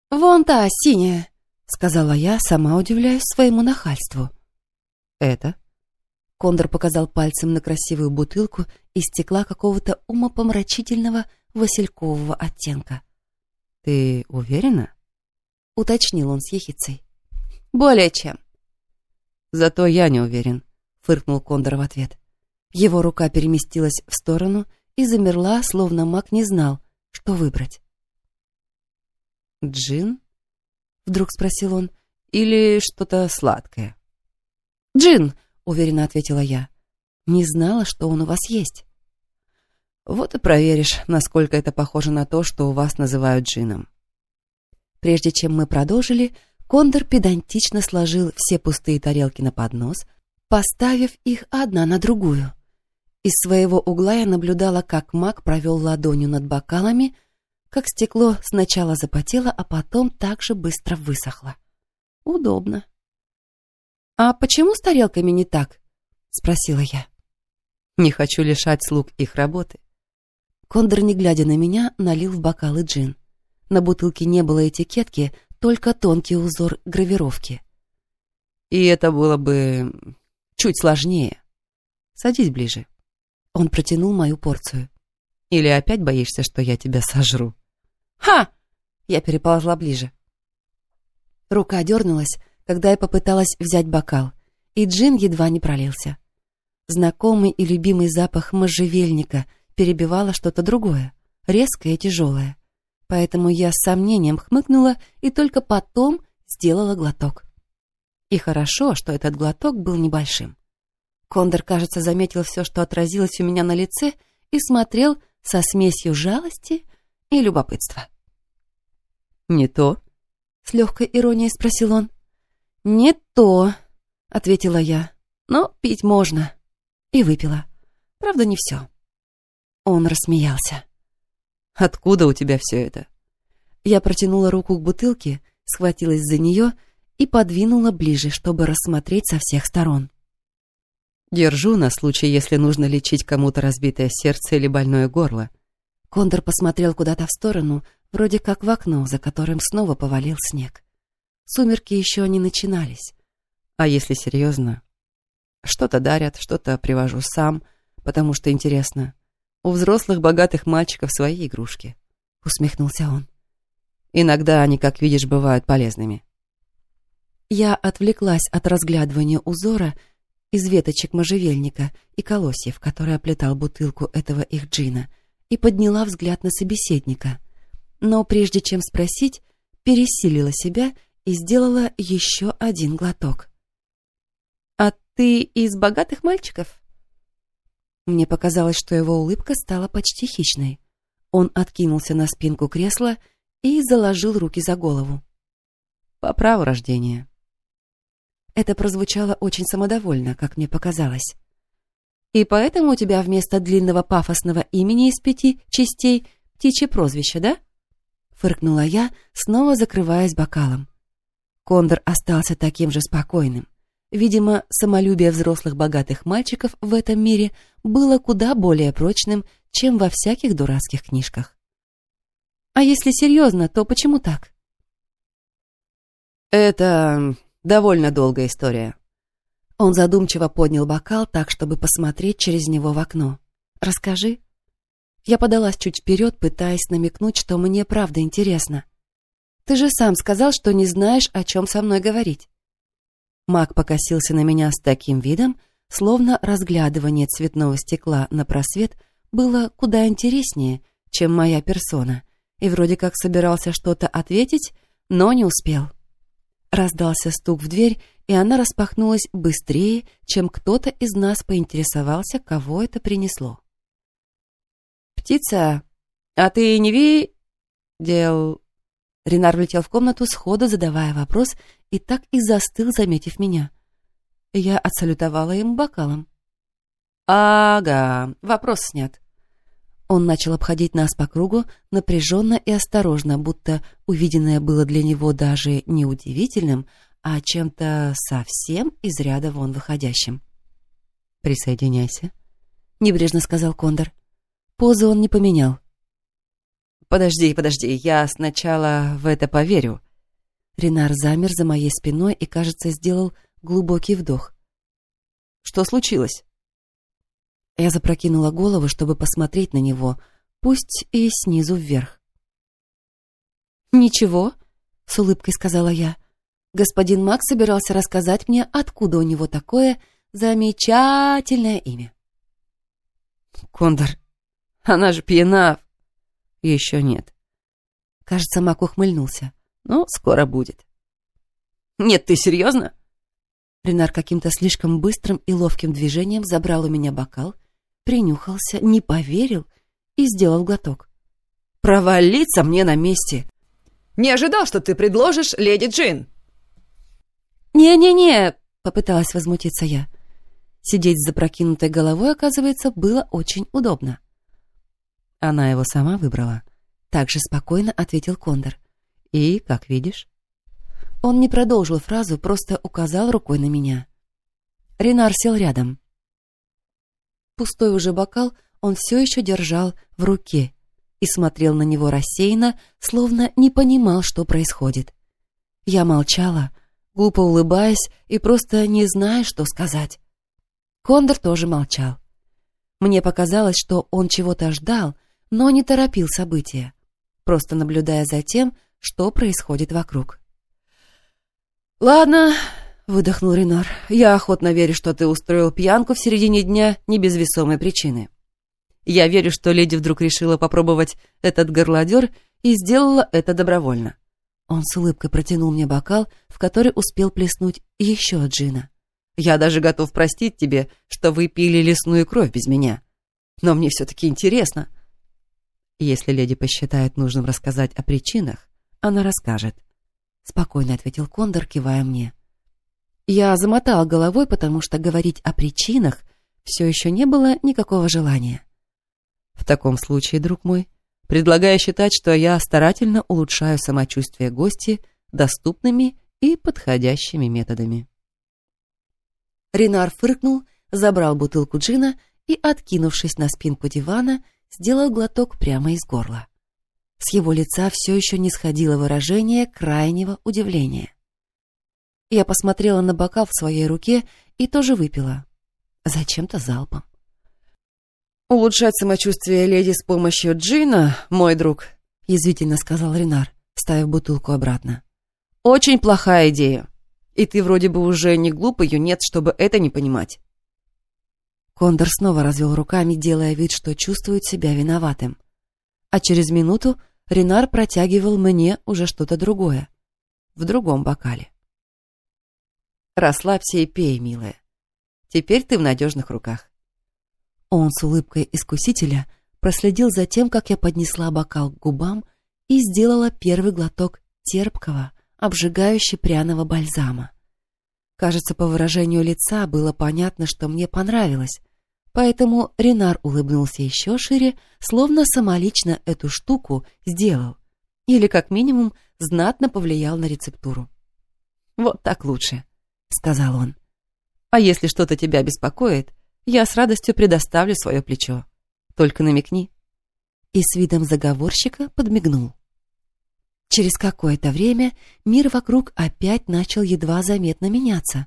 «Вон та, синяя!» — сказала я, сама удивляясь своему нахальству. «Это?» Кондор показал пальцем на красивую бутылку из стекла какого-то умопомрачительного василькового оттенка. «Ты уверена?» — уточнил он с ехицей. «Более чем». «Зато я не уверен», — фыркнул Кондор в ответ. Его рука переместилась в сторону и замерла, словно маг не знал, что выбрать. «Джин?» — вдруг спросил он. «Или что-то сладкое?» «Джин!» Уверенно ответила я. Не знала, что он у вас есть. Вот и проверишь, насколько это похоже на то, что у вас называют джином. Прежде чем мы продолжили, Кондор педантично сложил все пустые тарелки на поднос, поставив их одна на другую. Из своего угла я наблюдала, как маг провел ладонью над бокалами, как стекло сначала запотело, а потом также быстро высохло. Удобно. «А почему с тарелками не так?» — спросила я. «Не хочу лишать слуг их работы». Кондор, не глядя на меня, налил в бокалы джин. На бутылке не было этикетки, только тонкий узор гравировки. «И это было бы чуть сложнее. Садись ближе». Он протянул мою порцию. «Или опять боишься, что я тебя сожру?» «Ха!» Я переползла ближе. Рука дернулась, когда я попыталась взять бокал, и джин едва не пролился. Знакомый и любимый запах можжевельника перебивало что-то другое, резкое и тяжелое. Поэтому я с сомнением хмыкнула и только потом сделала глоток. И хорошо, что этот глоток был небольшим. Кондор, кажется, заметил все, что отразилось у меня на лице, и смотрел со смесью жалости и любопытства. «Не то?» — с легкой иронией спросил он. «Не то», — ответила я, — «но пить можно». И выпила. Правда, не все. Он рассмеялся. «Откуда у тебя все это?» Я протянула руку к бутылке, схватилась за нее и подвинула ближе, чтобы рассмотреть со всех сторон. «Держу на случай, если нужно лечить кому-то разбитое сердце или больное горло». Кондор посмотрел куда-то в сторону, вроде как в окно, за которым снова повалил снег. Сумерки еще не начинались. А если серьезно? Что-то дарят, что-то привожу сам, потому что интересно. У взрослых богатых мальчиков свои игрушки. Усмехнулся он. Иногда они, как видишь, бывают полезными. Я отвлеклась от разглядывания узора из веточек можжевельника и колосьев, который оплетал бутылку этого их джина, и подняла взгляд на собеседника. Но прежде чем спросить, пересилила себя и сделала еще один глоток. «А ты из богатых мальчиков?» Мне показалось, что его улыбка стала почти хищной. Он откинулся на спинку кресла и заложил руки за голову. «По праву рождения». Это прозвучало очень самодовольно, как мне показалось. «И поэтому у тебя вместо длинного пафосного имени из пяти частей птичье прозвище, да?» Фыркнула я, снова закрываясь бокалом. Кондор остался таким же спокойным. Видимо, самолюбие взрослых богатых мальчиков в этом мире было куда более прочным, чем во всяких дурацких книжках. А если серьезно, то почему так? Это довольно долгая история. Он задумчиво поднял бокал так, чтобы посмотреть через него в окно. Расскажи. Я подалась чуть вперед, пытаясь намекнуть, что мне правда интересно. Ты же сам сказал, что не знаешь, о чем со мной говорить. Маг покосился на меня с таким видом, словно разглядывание цветного стекла на просвет было куда интереснее, чем моя персона, и вроде как собирался что-то ответить, но не успел. Раздался стук в дверь, и она распахнулась быстрее, чем кто-то из нас поинтересовался, кого это принесло. «Птица, а ты не ви...» «Дел...» Ренар влетел в комнату, сходу задавая вопрос, и так и застыл, заметив меня. Я отсалютовала им бокалом. «Ага, вопрос снят». Он начал обходить нас по кругу, напряженно и осторожно, будто увиденное было для него даже не удивительным, а чем-то совсем из ряда вон выходящим. «Присоединяйся», — небрежно сказал Кондор. Позу он не поменял. «Подожди, подожди, я сначала в это поверю». Ренар замер за моей спиной и, кажется, сделал глубокий вдох. «Что случилось?» Я запрокинула голову, чтобы посмотреть на него, пусть и снизу вверх. «Ничего», — с улыбкой сказала я. Господин Макс собирался рассказать мне, откуда у него такое замечательное имя. «Кондор, она же пьяна. Еще нет. Кажется, Мак ухмыльнулся. Но скоро будет. Нет, ты серьезно? Ренар каким-то слишком быстрым и ловким движением забрал у меня бокал, принюхался, не поверил и сделал глоток. Провалиться мне на месте. Не ожидал, что ты предложишь леди Джин. Не-не-не, попыталась возмутиться я. Сидеть с запрокинутой головой, оказывается, было очень удобно. Она его сама выбрала. Так же спокойно ответил Кондор. И, как видишь... Он не продолжил фразу, просто указал рукой на меня. Ренар сел рядом. Пустой уже бокал он все еще держал в руке и смотрел на него рассеянно, словно не понимал, что происходит. Я молчала, глупо улыбаясь и просто не зная, что сказать. Кондор тоже молчал. Мне показалось, что он чего-то ждал, но не торопил события, просто наблюдая за тем, что происходит вокруг. «Ладно», — выдохнул Ренар, — «я охотно верю, что ты устроил пьянку в середине дня не без весомой причины. Я верю, что леди вдруг решила попробовать этот горлодер и сделала это добровольно». Он с улыбкой протянул мне бокал, в который успел плеснуть еще джина. «Я даже готов простить тебе, что вы пили лесную кровь без меня. Но мне все-таки интересно, если леди посчитает нужным рассказать о причинах, она расскажет. Спокойно ответил Кондор, кивая мне. Я замотала головой, потому что говорить о причинах все еще не было никакого желания. В таком случае, друг мой, предлагаю считать, что я старательно улучшаю самочувствие гости доступными и подходящими методами. Ренар фыркнул, забрал бутылку джина и, откинувшись на спинку дивана, сделал глоток прямо из горла. С его лица все еще не сходило выражение крайнего удивления. Я посмотрела на бокал в своей руке и тоже выпила. Зачем-то залпом. «Улучшать самочувствие леди с помощью джина, мой друг», язвительно сказал Ренар, ставив бутылку обратно. «Очень плохая идея. И ты вроде бы уже не глупый юнец, чтобы это не понимать. Кондор снова развел руками, делая вид, что чувствует себя виноватым. А через минуту Ренар протягивал мне уже что-то другое. В другом бокале. «Расслабься и пей, милая. Теперь ты в надежных руках». Он с улыбкой искусителя проследил за тем, как я поднесла бокал к губам и сделала первый глоток терпкого, обжигающе пряного бальзама. Кажется, по выражению лица было понятно, что мне понравилось, поэтому Ренар улыбнулся еще шире, словно самолично эту штуку сделал, или, как минимум, знатно повлиял на рецептуру. «Вот так лучше», — сказал он. «А если что-то тебя беспокоит, я с радостью предоставлю свое плечо. Только намекни». И с видом заговорщика подмигнул. Через какое-то время мир вокруг опять начал едва заметно меняться,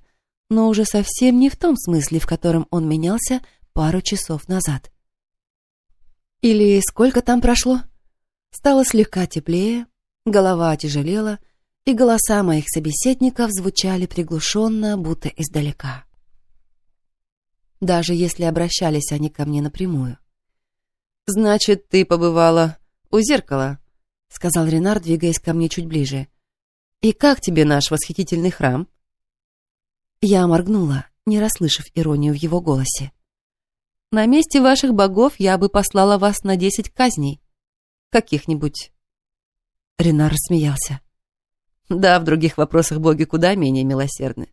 но уже совсем не в том смысле, в котором он менялся пару часов назад. Или сколько там прошло? Стало слегка теплее, голова отяжелела, и голоса моих собеседников звучали приглушенно, будто издалека. Даже если обращались они ко мне напрямую. «Значит, ты побывала у зеркала?» — сказал Ренар, двигаясь ко мне чуть ближе. «И как тебе наш восхитительный храм?» Я моргнула, не расслышав иронию в его голосе. «На месте ваших богов я бы послала вас на десять казней. Каких-нибудь». Ренар рассмеялся. «Да, в других вопросах боги куда менее милосердны».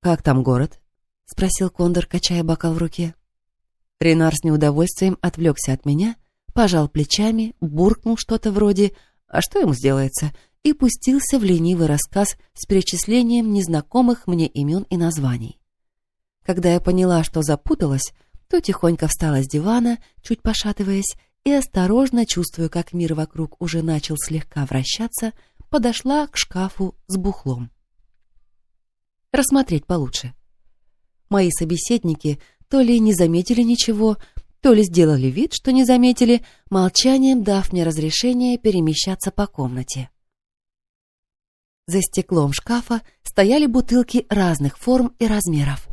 «Как там город?» — спросил Кондор, качая бокал в руке. Ренар с неудовольствием отвлекся от меня пожал плечами, буркнул что-то вроде «А что ему сделается?» и пустился в ленивый рассказ с перечислением незнакомых мне имен и названий. Когда я поняла, что запуталась, то тихонько встала с дивана, чуть пошатываясь, и осторожно, чувствуя, как мир вокруг уже начал слегка вращаться, подошла к шкафу с бухлом. Рассмотреть получше. Мои собеседники то ли не заметили ничего, то ли сделали вид, что не заметили, молчанием дав мне разрешение перемещаться по комнате. За стеклом шкафа стояли бутылки разных форм и размеров.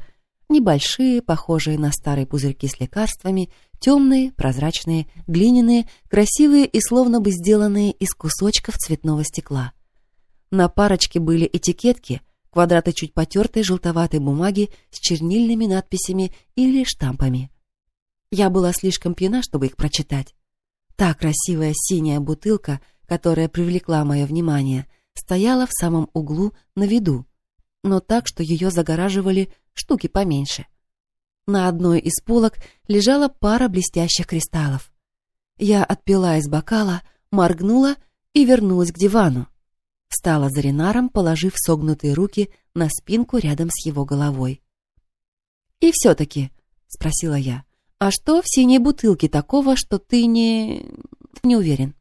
Небольшие, похожие на старые пузырьки с лекарствами, темные, прозрачные, глиняные, красивые и словно бы сделанные из кусочков цветного стекла. На парочке были этикетки, квадраты чуть потертой желтоватой бумаги с чернильными надписями или штампами. Я была слишком пьяна, чтобы их прочитать. Та красивая синяя бутылка, которая привлекла мое внимание, стояла в самом углу на виду, но так, что ее загораживали штуки поменьше. На одной из полок лежала пара блестящих кристаллов. Я отпила из бокала, моргнула и вернулась к дивану. Встала за Ренаром, положив согнутые руки на спинку рядом с его головой. «И все-таки», — спросила я, «А что в синей бутылке такого, что ты не... не уверен?»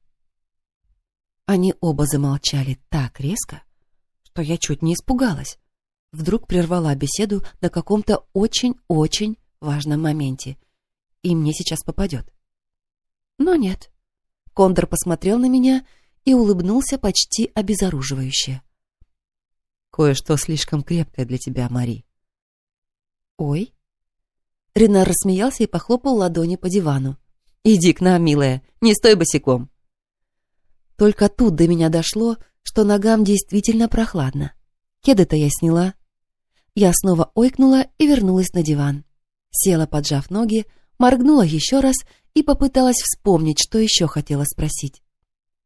Они оба замолчали так резко, что я чуть не испугалась. Вдруг прервала беседу на каком-то очень-очень важном моменте, и мне сейчас попадет. Но нет. Кондор посмотрел на меня и улыбнулся почти обезоруживающе. «Кое-что слишком крепкое для тебя, Мари». «Ой?» Ренар рассмеялся и похлопал ладони по дивану. «Иди к нам, милая, не стой босиком!» Только тут до меня дошло, что ногам действительно прохладно. Кеды-то я сняла. Я снова ойкнула и вернулась на диван. Села, поджав ноги, моргнула еще раз и попыталась вспомнить, что еще хотела спросить.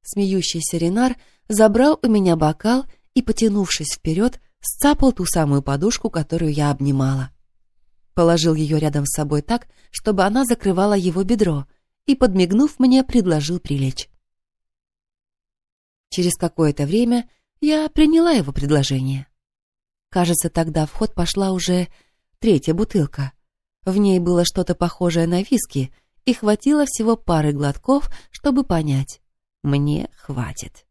Смеющийся Ренар забрал у меня бокал и, потянувшись вперед, сцапал ту самую подушку, которую я обнимала положил ее рядом с собой так, чтобы она закрывала его бедро, и, подмигнув мне, предложил прилечь. Через какое-то время я приняла его предложение. Кажется, тогда в ход пошла уже третья бутылка. В ней было что-то похожее на виски, и хватило всего пары глотков, чтобы понять. Мне хватит.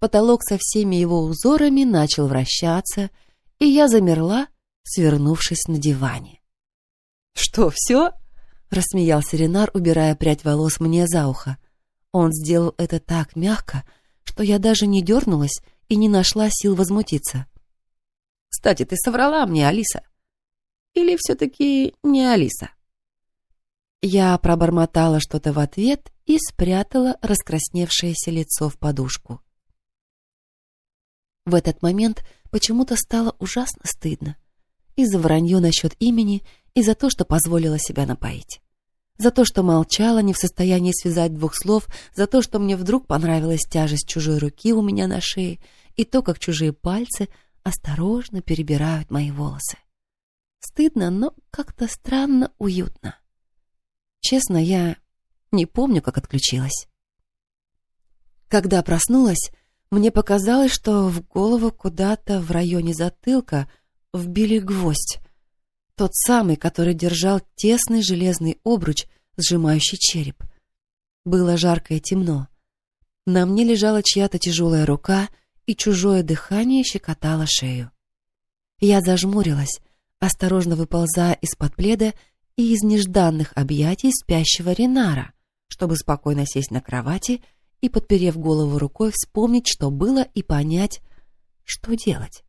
Потолок со всеми его узорами начал вращаться, и я замерла, свернувшись на диване. «Что, все?» — рассмеялся Ренар, убирая прядь волос мне за ухо. Он сделал это так мягко, что я даже не дернулась и не нашла сил возмутиться. Кстати, ты соврала мне, Алиса. Или все-таки не Алиса? Я пробормотала что-то в ответ и спрятала раскрасневшееся лицо в подушку. В этот момент почему-то стало ужасно стыдно. И за вранье насчет имени, и за то, что позволила себя напоить. За то, что молчала, не в состоянии связать двух слов, за то, что мне вдруг понравилась тяжесть чужой руки у меня на шее, и то, как чужие пальцы осторожно перебирают мои волосы. Стыдно, но как-то странно уютно. Честно, я не помню, как отключилась. Когда проснулась, мне показалось, что в голову куда-то в районе затылка вбили гвоздь. Тот самый, который держал тесный железный обруч, сжимающий череп. Было жарко и темно. На мне лежала чья-то тяжелая рука, и чужое дыхание щекотало шею. Я зажмурилась, осторожно выползая из-под пледа и из нежданных объятий спящего Ренара, чтобы спокойно сесть на кровати и, подперев голову рукой, вспомнить, что было, и понять, что делать.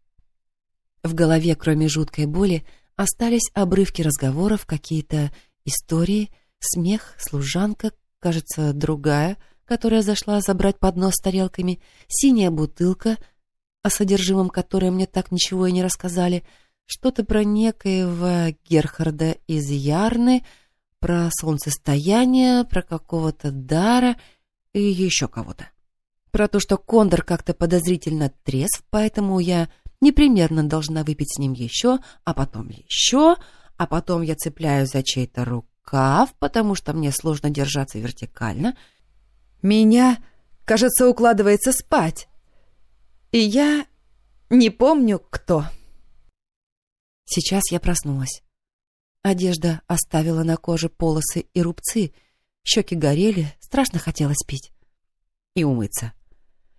В голове, кроме жуткой боли, остались обрывки разговоров, какие-то истории, смех, служанка, кажется, другая, которая зашла забрать поднос с тарелками, синяя бутылка, о содержимом которой мне так ничего и не рассказали, что-то про некоего Герхарда из Ярны, про солнцестояние, про какого-то дара и еще кого-то. Про то, что Кондор как-то подозрительно трезв, поэтому я непременно должна выпить с ним еще, а потом еще, а потом я цепляю за чей-то рукав, потому что мне сложно держаться вертикально. Меня, кажется, укладывается спать. И я не помню, кто. Сейчас я проснулась. Одежда оставила на коже полосы и рубцы, щеки горели, страшно хотелось пить. И умыться.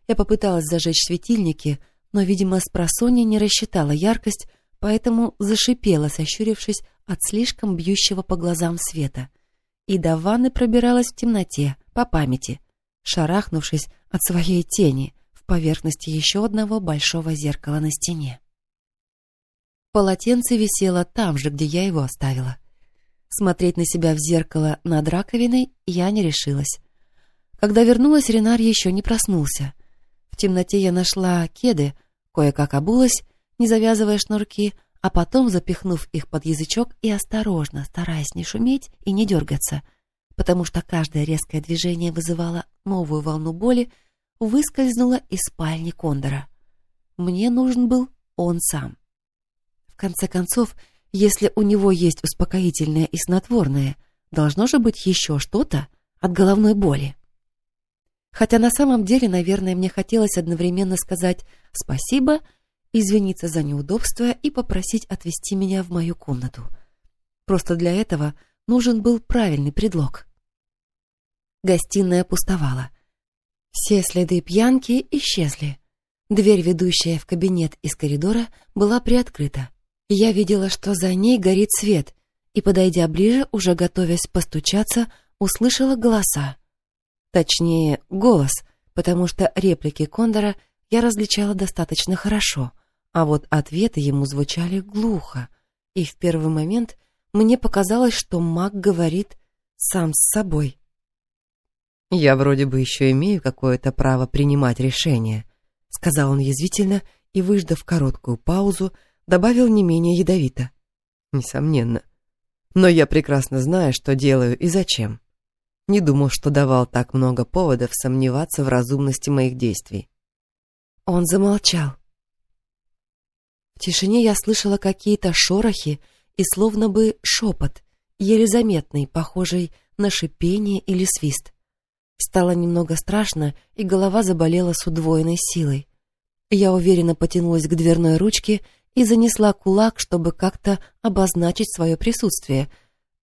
Я попыталась зажечь светильники, но, видимо, с просонья не рассчитала яркость, поэтому зашипела, сощурившись от слишком бьющего по глазам света. И до ванны пробиралась в темноте, по памяти, шарахнувшись от своей тени в поверхности еще одного большого зеркала на стене. Полотенце висело там же, где я его оставила. Смотреть на себя в зеркало над раковиной я не решилась. Когда вернулась, Ренар еще не проснулся. В темноте я нашла кеды, кое-как обулась, не завязывая шнурки, а потом, запихнув их под язычок и осторожно, стараясь не шуметь и не дергаться, потому что каждое резкое движение вызывало новую волну боли, выскользнула из спальни Кондора. Мне нужен был он сам конце концов, если у него есть успокоительное и снотворное, должно же быть еще что-то от головной боли. Хотя на самом деле, наверное, мне хотелось одновременно сказать спасибо, извиниться за неудобство и попросить отвезти меня в мою комнату. Просто для этого нужен был правильный предлог. Гостиная пустовала. Все следы пьянки исчезли. Дверь, ведущая в кабинет из коридора, была приоткрыта. Я видела, что за ней горит свет, и, подойдя ближе, уже готовясь постучаться, услышала голоса. Точнее, голос, потому что реплики Кондора я различала достаточно хорошо, а вот ответы ему звучали глухо, и в первый момент мне показалось, что маг говорит сам с собой. «Я вроде бы еще имею какое-то право принимать решения», — сказал он язвительно и, выждав короткую паузу, — добавил не менее ядовито. Несомненно. Но я прекрасно знаю, что делаю и зачем. Не думал, что давал так много поводов сомневаться в разумности моих действий. Он замолчал. В тишине я слышала какие-то шорохи и словно бы шепот, еле заметный, похожий на шипение или свист. Стало немного страшно, и голова заболела с удвоенной силой. Я уверенно потянулась к дверной ручке и занесла кулак, чтобы как-то обозначить свое присутствие,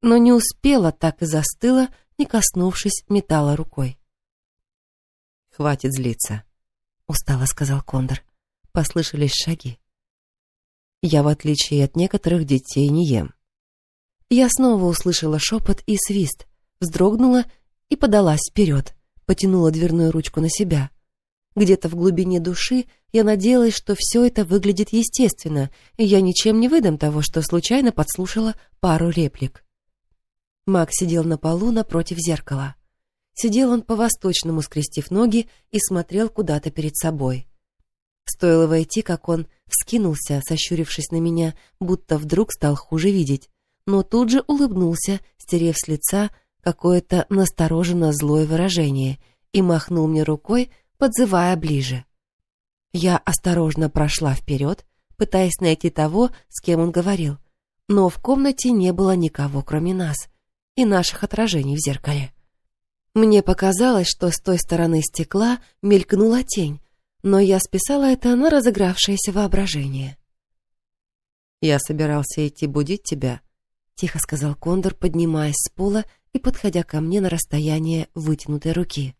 но не успела, так и застыла, не коснувшись металла рукой. «Хватит злиться», — устало сказал Кондор. Послышались шаги. «Я, в отличие от некоторых детей, не ем». Я снова услышала шепот и свист, вздрогнула и подалась вперед, потянула дверную ручку на себя. Где-то в глубине души я надеялась, что все это выглядит естественно, и я ничем не выдам того, что случайно подслушала пару реплик. Мак сидел на полу напротив зеркала. Сидел он по-восточному, скрестив ноги, и смотрел куда-то перед собой. Стоило войти, как он вскинулся, сощурившись на меня, будто вдруг стал хуже видеть, но тут же улыбнулся, стерев с лица какое-то настороженно злое выражение, и махнул мне рукой, подзывая ближе. Я осторожно прошла вперед, пытаясь найти того, с кем он говорил, но в комнате не было никого, кроме нас и наших отражений в зеркале. Мне показалось, что с той стороны стекла мелькнула тень, но я списала это на разыгравшееся воображение. «Я собирался идти будить тебя», — тихо сказал Кондор, поднимаясь с пола и подходя ко мне на расстояние вытянутой руки.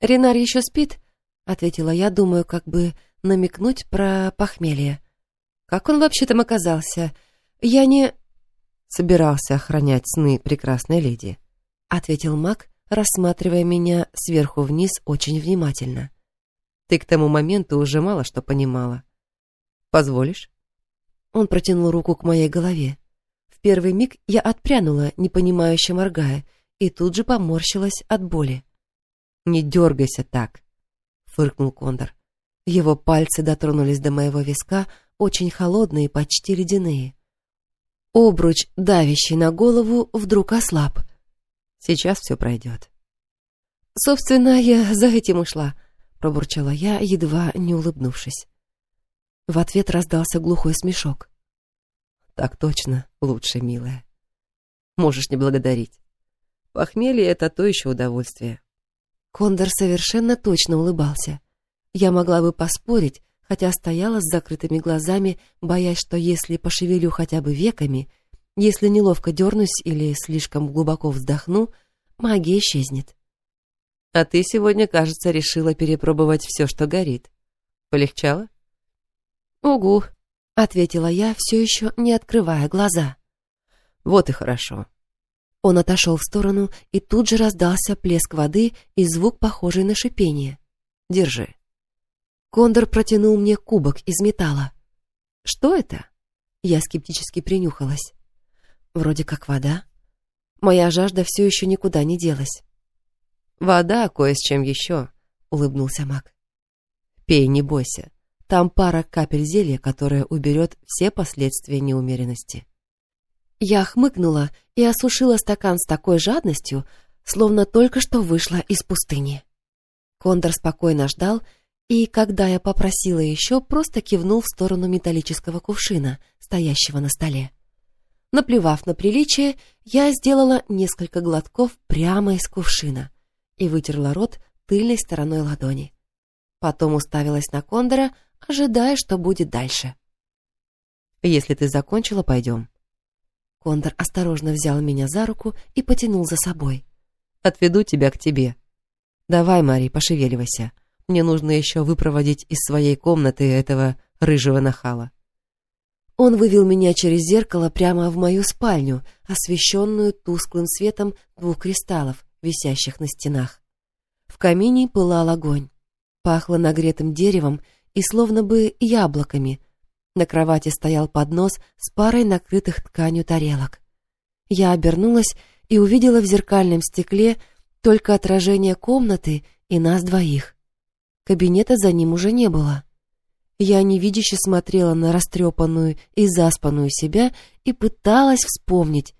«Ренар еще спит?» — ответила я, думаю, как бы намекнуть про похмелье. «Как он вообще там оказался? Я не...» «Собирался охранять сны прекрасной леди», — ответил маг, рассматривая меня сверху вниз очень внимательно. «Ты к тому моменту уже мало что понимала. Позволишь?» Он протянул руку к моей голове. Первый миг я отпрянула, непонимающе моргая, и тут же поморщилась от боли. «Не дергайся так», — фыркнул Кондор. Его пальцы дотронулись до моего виска, очень холодные, почти ледяные. Обруч, давящий на голову, вдруг ослаб. «Сейчас все пройдет». «Собственно, я за этим и шла», — пробурчала я, едва не улыбнувшись. В ответ раздался глухой смешок. «Так точно, лучше, милая. Можешь не благодарить. Похмелье — это то еще удовольствие. Кондор совершенно точно улыбался. Я могла бы поспорить, хотя стояла с закрытыми глазами, боясь, что если пошевелю хотя бы веками, если неловко дернусь или слишком глубоко вздохну, магия исчезнет. А ты сегодня, кажется, решила перепробовать все, что горит. Полегчало? Угу, ответила я, все еще не открывая глаза. Вот и хорошо. Он отошел в сторону, и тут же раздался плеск воды и звук, похожий на шипение. «Держи». Кондор протянул мне кубок из металла. «Что это?» Я скептически принюхалась. «Вроде как вода. Моя жажда все еще никуда не делась». «Вода кое с чем еще», — улыбнулся маг. «Пей, не бойся. Там пара капель зелья, которое уберет все последствия неумеренности». Я хмыкнула и осушила стакан с такой жадностью, словно только что вышла из пустыни. Кондор спокойно ждал, и, когда я попросила еще, просто кивнул в сторону металлического кувшина, стоящего на столе. Наплевав на приличие, я сделала несколько глотков прямо из кувшина и вытерла рот тыльной стороной ладони. Потом уставилась на Кондора, ожидая, что будет дальше. «Если ты закончила, пойдем», Кондор осторожно взял меня за руку и потянул за собой. «Отведу тебя к тебе. Давай, Мари, пошевеливайся. Мне нужно еще выпроводить из своей комнаты этого рыжего нахала». Он вывел меня через зеркало прямо в мою спальню, освещенную тусклым светом двух кристаллов, висящих на стенах. В камине пылал огонь. Пахло нагретым деревом и словно бы яблоками — на кровати стоял поднос с парой накрытых тканью тарелок. Я обернулась и увидела в зеркальном стекле только отражение комнаты и нас двоих. Кабинета за ним уже не было. Я невидяще смотрела на растрепанную и заспанную себя и пыталась вспомнить,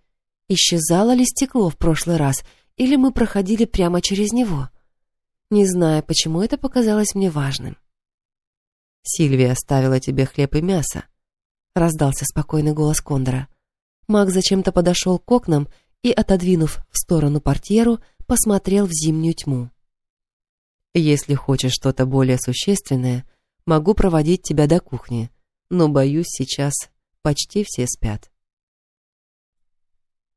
исчезало ли стекло в прошлый раз, или мы проходили прямо через него. Не знаю, почему это показалось мне важным. Сильвия оставила тебе хлеб и мясо», — раздался спокойный голос Кондора. Маг зачем-то подошел к окнам и, отодвинув в сторону портьеру, посмотрел в зимнюю тьму. «Если хочешь что-то более существенное, могу проводить тебя до кухни, но, боюсь, сейчас почти все спят».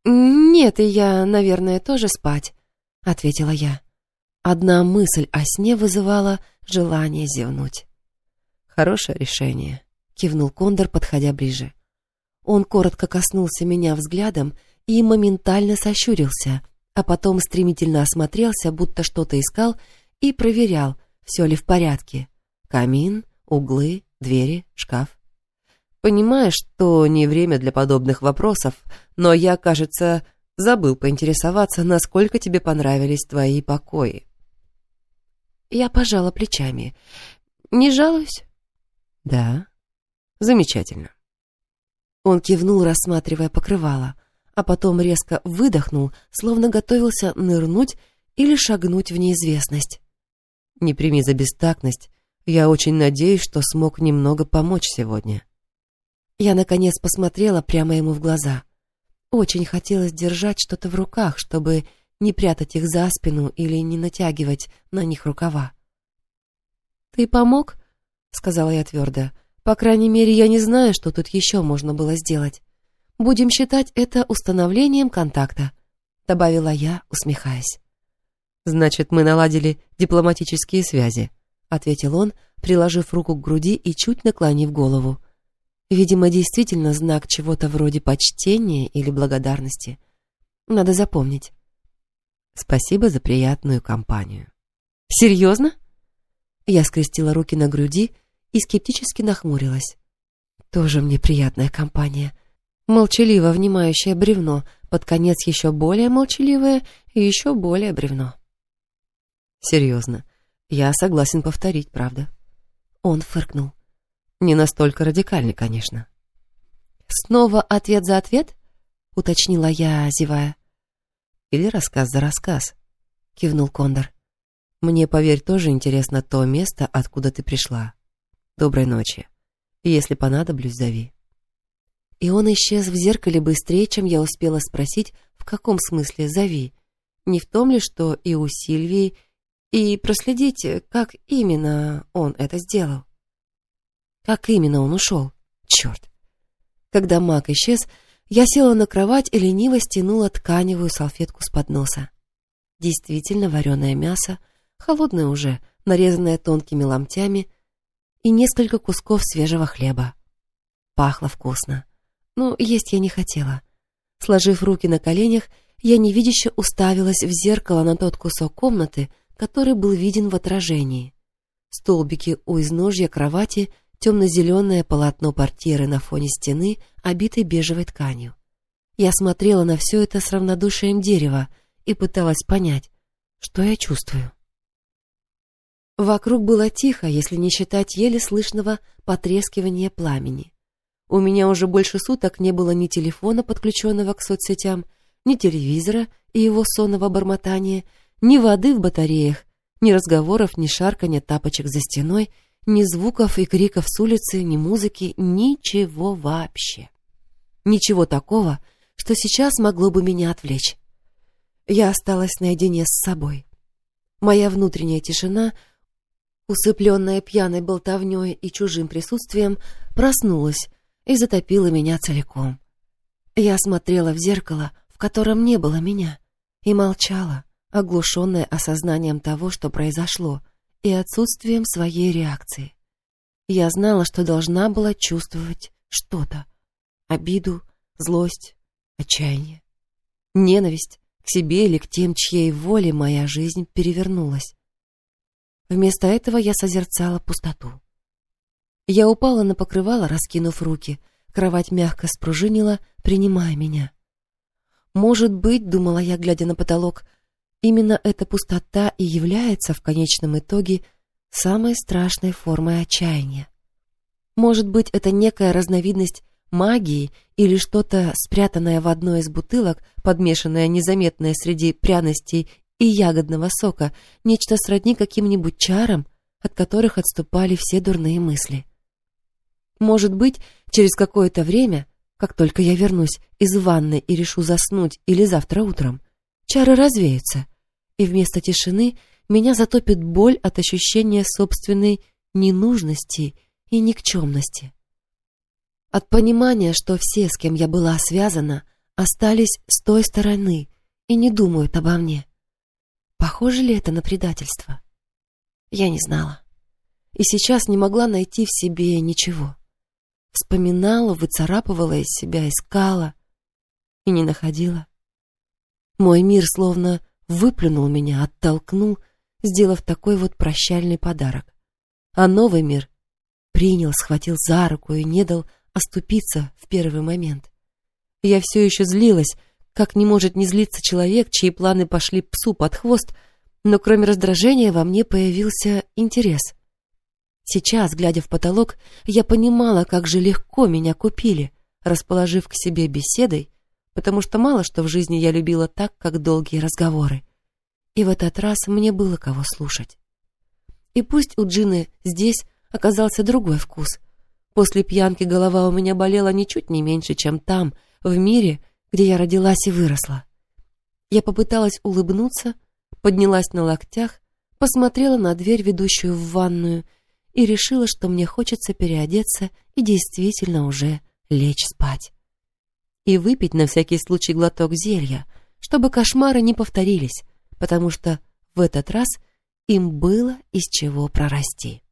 «Нет, и я, наверное, тоже спать», — ответила я. Одна мысль о сне вызывала желание зевнуть. Хорошее решение, кивнул Кондор, подходя ближе. Он коротко коснулся меня взглядом и моментально сощурился, а потом стремительно осмотрелся, будто что-то искал и проверял, все ли в порядке. Камин, углы, двери, шкаф. Понимаешь, что не время для подобных вопросов, но я, кажется, забыл поинтересоваться, насколько тебе понравились твои покои. Я пожала плечами. Не жалуюсь? Да. Замечательно. Он кивнул, рассматривая покрывало, а потом резко выдохнул, словно готовился нырнуть или шагнуть в неизвестность. Не прими за бестактность, я очень надеюсь, что смог немного помочь сегодня. Я, наконец, посмотрела прямо ему в глаза. Очень хотелось держать что-то в руках, чтобы не прятать их за спину или не натягивать на них рукава. «Ты помог?» — сказала я твердо. «По крайней мере, я не знаю, что тут еще можно было сделать. Будем считать это установлением контакта», — добавила я, усмехаясь. «Значит, мы наладили дипломатические связи», — ответил он, приложив руку к груди и чуть наклонив голову. Видимо, действительно знак чего-то вроде почтения или благодарности. Надо запомнить. Спасибо за приятную компанию. Серьезно? Я скрестила руки на груди и скептически нахмурилась. Тоже мне приятная компания. Молчаливо внимающее бревно, под конец еще более молчаливое и еще более бревно. Серьезно, я согласен повторить, правда? Он фыркнул. Не настолько радикальный, конечно. «Снова ответ за ответ?» — уточнила я, зевая. «Или рассказ за рассказ», — кивнул Кондор. «Мне, поверь, тоже интересно то место, откуда ты пришла. Доброй ночи. Если понадоблюсь, зови». И он исчез в зеркале быстрее, чем я успела спросить, в каком смысле «зови». Не в том ли, что и у Сильвии, и проследите, как именно он это сделал. Как именно он ушел? Черт! Когда маг исчез, я села на кровать и лениво стянула тканевую салфетку с подноса. Действительно вареное мясо, холодное уже, нарезанное тонкими ломтями, и несколько кусков свежего хлеба. Пахло вкусно. Но есть я не хотела. Сложив руки на коленях, я невидяще уставилась в зеркало на тот кусок комнаты, который был виден в отражении. Столбики у изножья кровати — темно-зеленое полотно портьеры на фоне стены, обитой бежевой тканью. Я смотрела на все это с равнодушием дерева и пыталась понять, что я чувствую. Вокруг было тихо, если не считать еле слышного потрескивания пламени. У меня уже больше суток не было ни телефона, подключенного к соцсетям, ни телевизора и его сонного бормотания, ни воды в батареях, ни разговоров, ни шарканья тапочек за стеной — ни звуков и криков с улицы, ни музыки, ничего вообще. Ничего такого, что сейчас могло бы меня отвлечь. Я осталась наедине с собой. Моя внутренняя тишина, усыпленная пьяной болтовней и чужим присутствием, проснулась и затопила меня целиком. Я смотрела в зеркало, в котором не было меня, и молчала, оглушенная осознанием того, что произошло — и отсутствием своей реакции. Я знала, что должна была чувствовать что-то. Обиду, злость, отчаяние. Ненависть к себе или к тем, чьей воле моя жизнь перевернулась. Вместо этого я созерцала пустоту. Я упала на покрывало, раскинув руки. Кровать мягко спружинила, принимая меня. Может быть, думала я, глядя на потолок, Именно эта пустота и является в конечном итоге самой страшной формой отчаяния. Может быть, это некая разновидность магии или что-то спрятанное в одной из бутылок, подмешанное незаметное среди пряностей и ягодного сока, нечто сродни каким-нибудь чарам, от которых отступали все дурные мысли. Может быть, через какое-то время, как только я вернусь из ванны и решу заснуть или завтра утром, чары развеются, и вместо тишины меня затопит боль от ощущения собственной ненужности и никчемности. От понимания, что все, с кем я была связана, остались с той стороны и не думают обо мне. Похоже ли это на предательство? Я не знала. И сейчас не могла найти в себе ничего. Вспоминала, выцарапывала из себя, искала и не находила. Мой мир словно выплюнул меня, оттолкнул, сделав такой вот прощальный подарок. А новый мир принял, схватил за руку и не дал оступиться в первый момент. Я все еще злилась, как не может не злиться человек, чьи планы пошли псу под хвост, но кроме раздражения во мне появился интерес. Сейчас, глядя в потолок, я понимала, как же легко меня купили, расположив к себе беседой, потому что мало что в жизни я любила так, как долгие разговоры. И в этот раз мне было кого слушать. И пусть у Джины здесь оказался другой вкус. После пьянки голова у меня болела ничуть не меньше, чем там, в мире, где я родилась и выросла. Я попыталась улыбнуться, поднялась на локтях, посмотрела на дверь, ведущую в ванную, и решила, что мне хочется переодеться и действительно уже лечь спать. И выпить на всякий случай глоток зелья, чтобы кошмары не повторились, потому что в этот раз им было из чего прорасти.